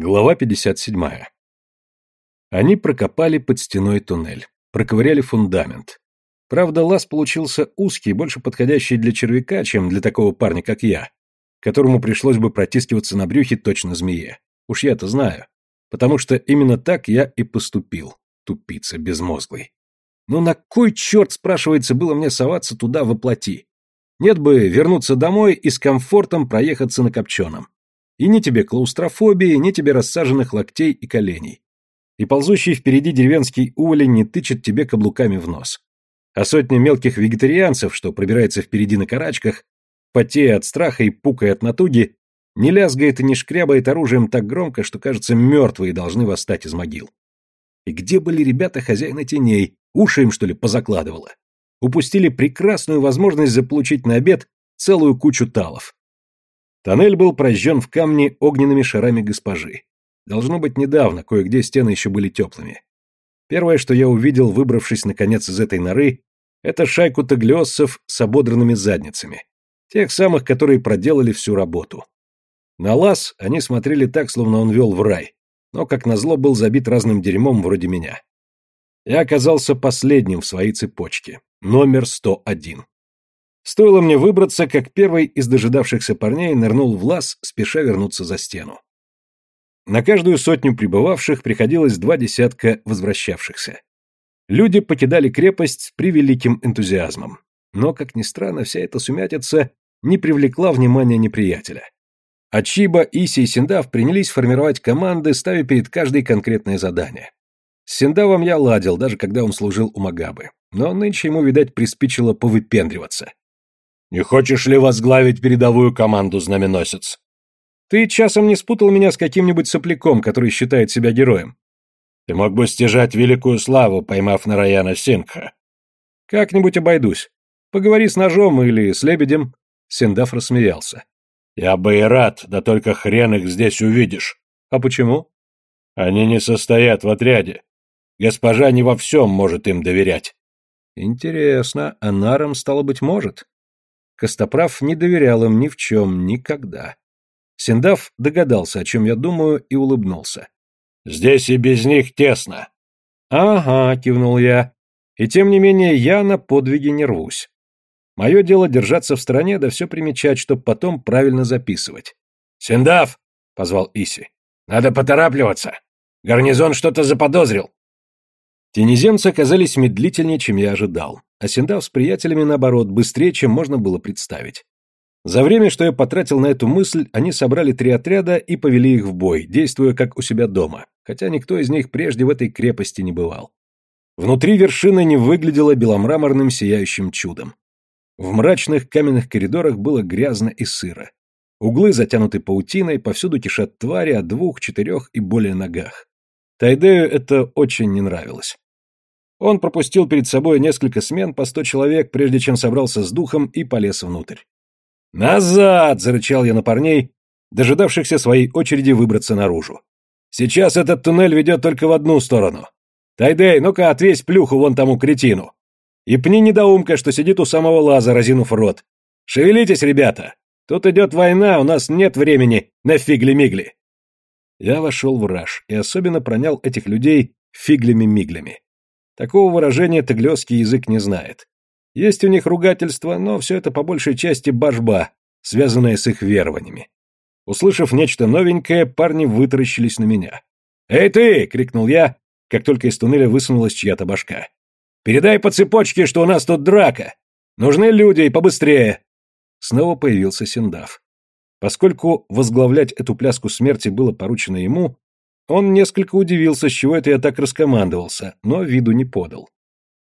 Глава 57. Они прокопали под стеной туннель, проковыряли фундамент. Правда, лаз получился узкий, больше подходящий для червяка, чем для такого парня, как я, которому пришлось бы протискиваться на брюхе точно змее. Уж я-то знаю. Потому что именно так я и поступил, тупица безмозглый. Но на кой черт, спрашивается, было мне соваться туда воплоти? Нет бы вернуться домой и с комфортом проехаться на копченом. И ни тебе клаустрофобии, ни тебе рассаженных локтей и коленей. И ползущий впереди деревенский уволень не тычет тебе каблуками в нос. А сотня мелких вегетарианцев, что пробирается впереди на карачках, потея от страха и пукая от натуги, не лязгает и не шкрябает оружием так громко, что, кажется, мертвые должны восстать из могил. И где были ребята хозяина теней? Уши им, что ли, позакладывало? Упустили прекрасную возможность заполучить на обед целую кучу талов. Тоннель был прожжен в камне огненными шарами госпожи. Должно быть, недавно, кое-где стены еще были теплыми. Первое, что я увидел, выбравшись наконец из этой норы, это шайку таглиоссов с ободранными задницами. Тех самых, которые проделали всю работу. На лаз они смотрели так, словно он вел в рай, но, как назло, был забит разным дерьмом вроде меня. Я оказался последним в своей цепочке, номер 101. Стоило мне выбраться, как первый из дожидавшихся парней нырнул в лаз, спеша вернуться за стену. На каждую сотню прибывавших приходилось два десятка возвращавшихся. Люди покидали крепость с превеликим энтузиазмом. Но, как ни странно, вся эта сумятица не привлекла внимания неприятеля. Ачиба, Иси и Синдав принялись формировать команды, ставя перед каждой конкретное задание. С Синдавом я ладил, даже когда он служил у Магабы. Но нынче ему, видать, приспичило повыпендриваться. Не хочешь ли возглавить передовую команду, знаменосец? Ты часом не спутал меня с каким-нибудь сопляком, который считает себя героем? Ты мог бы стяжать великую славу, поймав Нараяна Сингха. Как-нибудь обойдусь. Поговори с ножом или с лебедем. Синдав рассмеялся. Я бы и рад, да только хрен их здесь увидишь. А почему? Они не состоят в отряде. Госпожа не во всем может им доверять. Интересно, а Нарам, стало быть, может? Костоправ не доверял им ни в чем, никогда. Синдав догадался, о чем я думаю, и улыбнулся. «Здесь и без них тесно». «Ага», — кивнул я. «И тем не менее я на подвиги не рвусь. Мое дело держаться в стороне, да все примечать, чтоб потом правильно записывать». «Синдав!» — позвал Иси. «Надо поторапливаться. Гарнизон что-то заподозрил». Тенеземцы оказались медлительнее, чем я ожидал а Синдав с приятелями, наоборот, быстрее, чем можно было представить. За время, что я потратил на эту мысль, они собрали три отряда и повели их в бой, действуя как у себя дома, хотя никто из них прежде в этой крепости не бывал. Внутри вершина не выглядела беломраморным сияющим чудом. В мрачных каменных коридорах было грязно и сыро. Углы затянуты паутиной, повсюду кишат твари о двух, четырех и более ногах. Тайдею это очень не нравилось. Он пропустил перед собой несколько смен по сто человек, прежде чем собрался с духом и полез внутрь. «Назад!» — зарычал я на парней, дожидавшихся своей очереди выбраться наружу. «Сейчас этот туннель ведет только в одну сторону. Тайдей, ну-ка отвесь плюху вон тому кретину. И пни недоумка, что сидит у самого лаза, разинув рот. Шевелитесь, ребята! Тут идет война, у нас нет времени на фигли-мигли!» Я вошел в раж и особенно пронял этих людей фиглями-миглями. Такого выражения таглёский язык не знает. Есть у них ругательство, но все это по большей части божба, связанная с их верованиями. Услышав нечто новенькое, парни вытаращились на меня. «Эй ты!» — крикнул я, как только из туннеля высунулась чья-то башка. «Передай по цепочке, что у нас тут драка! Нужны люди и побыстрее!» Снова появился Синдав. Поскольку возглавлять эту пляску смерти было поручено ему, он несколько удивился, с чего это я так раскомандовался, но виду не подал.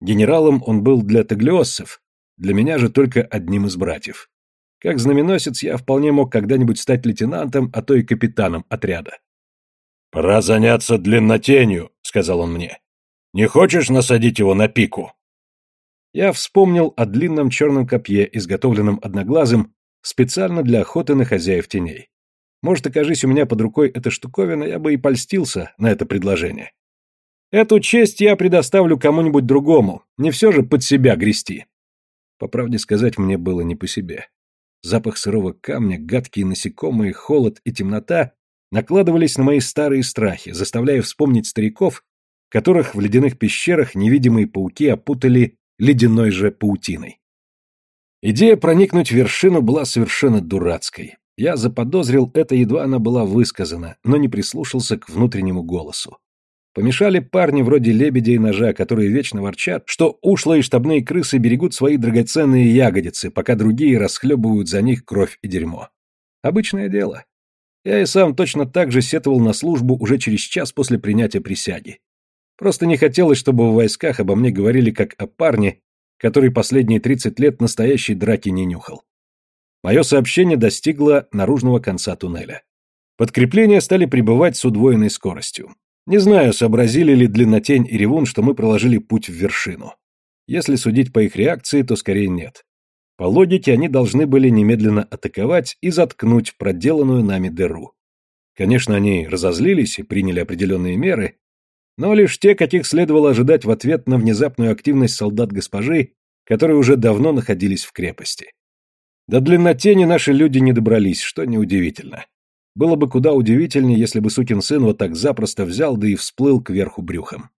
Генералом он был для таглиоссов, для меня же только одним из братьев. Как знаменосец я вполне мог когда-нибудь стать лейтенантом, а то и капитаном отряда. «Пора заняться длиннотенью», — сказал он мне. «Не хочешь насадить его на пику?» Я вспомнил о длинном черном копье, изготовленном одноглазым специально для охоты на хозяев теней. Может, окажись у меня под рукой эта штуковина, я бы и польстился на это предложение. Эту честь я предоставлю кому-нибудь другому, не все же под себя грести. По правде сказать, мне было не по себе. Запах сырого камня, гадкие насекомые, холод и темнота накладывались на мои старые страхи, заставляя вспомнить стариков, которых в ледяных пещерах невидимые пауки опутали ледяной же паутиной. Идея проникнуть в вершину была совершенно дурацкой. Я заподозрил это, едва она была высказана, но не прислушался к внутреннему голосу. Помешали парни вроде лебедя и ножа, которые вечно ворчат, что ушлые штабные крысы берегут свои драгоценные ягодицы, пока другие расхлебывают за них кровь и дерьмо. Обычное дело. Я и сам точно так же сетовал на службу уже через час после принятия присяги. Просто не хотелось, чтобы в войсках обо мне говорили как о парне, который последние 30 лет настоящей драки не нюхал. Мое сообщение достигло наружного конца туннеля. Подкрепления стали прибывать с удвоенной скоростью. Не знаю, сообразили ли Длиннотень и Ревун, что мы проложили путь в вершину. Если судить по их реакции, то скорее нет. По логике, они должны были немедленно атаковать и заткнуть проделанную нами дыру. Конечно, они разозлились и приняли определенные меры, но лишь те, каких следовало ожидать в ответ на внезапную активность солдат госпожи, которые уже давно находились в крепости. До длиннотени наши люди не добрались, что неудивительно. Было бы куда удивительнее, если бы сукин сын вот так запросто взял, да и всплыл кверху брюхом.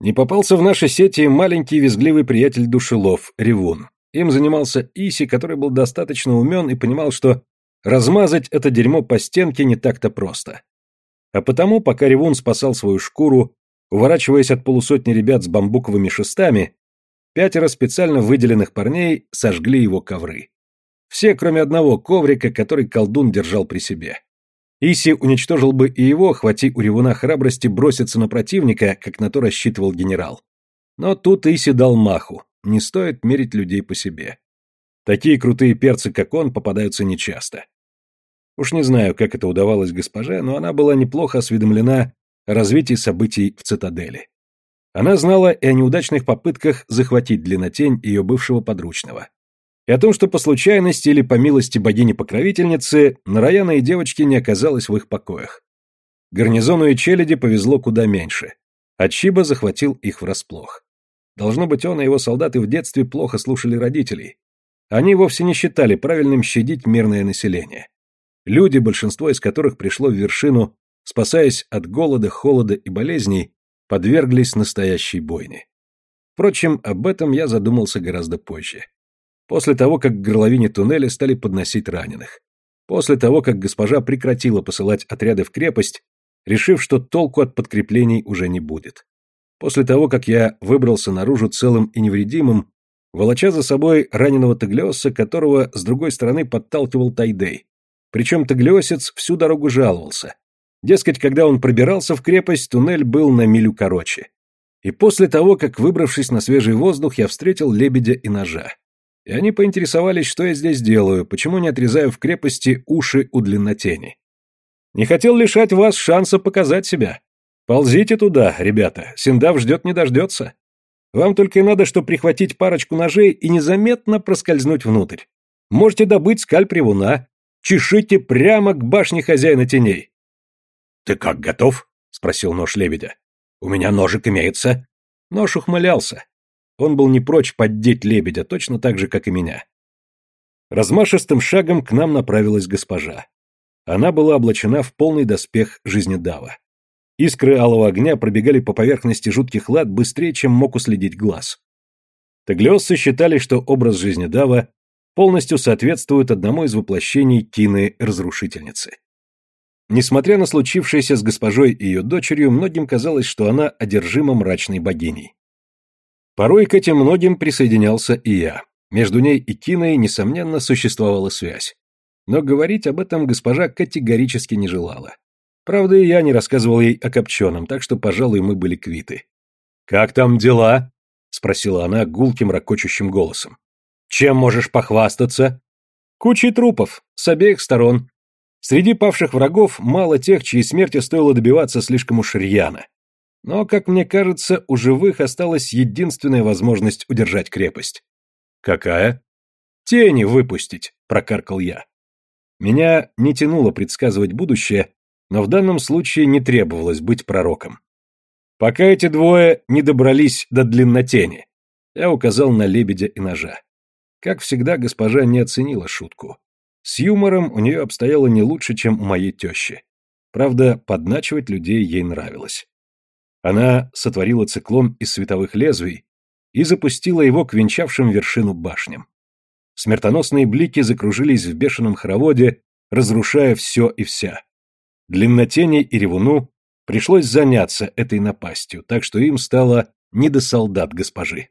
Не попался в наши сети маленький визгливый приятель душелов, Ревун. Им занимался Иси, который был достаточно умен и понимал, что размазать это дерьмо по стенке не так-то просто. А потому, пока Ревун спасал свою шкуру, уворачиваясь от полусотни ребят с бамбуковыми шестами, пятеро специально выделенных парней сожгли его ковры. Все, кроме одного коврика, который колдун держал при себе. Иси уничтожил бы и его, хвати у Ревуна храбрости броситься на противника, как на то рассчитывал генерал. Но тут Иси дал маху, не стоит мерить людей по себе. Такие крутые перцы, как он, попадаются нечасто. Уж не знаю, как это удавалось госпоже, но она была неплохо осведомлена о развитии событий в цитадели. Она знала и о неудачных попытках захватить длиннотень ее бывшего подручного. О том, что по случайности или по милости богини-покровительницы Нараяна и девочки не оказалось в их покоях. Гарнизону и челяди повезло куда меньше. А Чиба захватил их врасплох. Должно быть, он и его солдаты в детстве плохо слушали родителей. Они вовсе не считали правильным щадить мирное население. Люди, большинство из которых пришло в вершину, спасаясь от голода, холода и болезней, подверглись настоящей бойне. Впрочем, об этом я задумался гораздо позже. После того, как к горловине туннеля стали подносить раненых. После того, как госпожа прекратила посылать отряды в крепость, решив, что толку от подкреплений уже не будет. После того, как я выбрался наружу целым и невредимым, волоча за собой раненого Таглиоса, которого с другой стороны подталкивал Тайдей, причем таглиосец всю дорогу жаловался. Дескать, когда он пробирался в крепость, туннель был на милю короче. И после того, как, выбравшись на свежий воздух, я встретил лебедя и ножа. И они поинтересовались, что я здесь делаю, почему не отрезаю в крепости уши у длиннотени. Не хотел лишать вас шанса показать себя. Ползите туда, ребята, Синдав ждет не дождется. Вам только и надо, что прихватить парочку ножей и незаметно проскользнуть внутрь. Можете добыть скальп ревуна, Чешите прямо к башне хозяина теней. — Ты как, готов? — спросил нож лебедя. — У меня ножик имеется. Нож ухмылялся. Он был не прочь поддеть лебедя, точно так же, как и меня. Размашистым шагом к нам направилась госпожа. Она была облачена в полный доспех жизнедава. Искры алого огня пробегали по поверхности жутких лад быстрее, чем мог уследить глаз. Таглиоссы считали, что образ жизнедава полностью соответствует одному из воплощений Тины-разрушительницы. Несмотря на случившееся с госпожой и ее дочерью, многим казалось, что она одержима мрачной богиней. Порой к этим многим присоединялся и я. Между ней и Тиной, несомненно, существовала связь. Но говорить об этом госпожа категорически не желала. Правда, и я не рассказывал ей о Копченом, так что, пожалуй, мы были квиты. «Как там дела?» — спросила она гулким, ракочущим голосом. Чем можешь похвастаться? Кучей трупов, с обеих сторон. Среди павших врагов мало тех, чьей смерти стоило добиваться слишком уж рьяно. Но, как мне кажется, у живых осталась единственная возможность удержать крепость. Какая? Тени выпустить, прокаркал я. Меня не тянуло предсказывать будущее, но в данном случае не требовалось быть пророком. Пока эти двое не добрались до длиннотени, я указал на лебедя и ножа. Как всегда, госпожа не оценила шутку. С юмором у нее обстояло не лучше, чем у моей тещи. Правда, подначивать людей ей нравилось. Она сотворила циклон из световых лезвий и запустила его к венчавшим вершину башням. Смертоносные блики закружились в бешеном хороводе, разрушая все и вся. Длиннотени и ревуну пришлось заняться этой напастью, так что им стало не до солдат госпожи.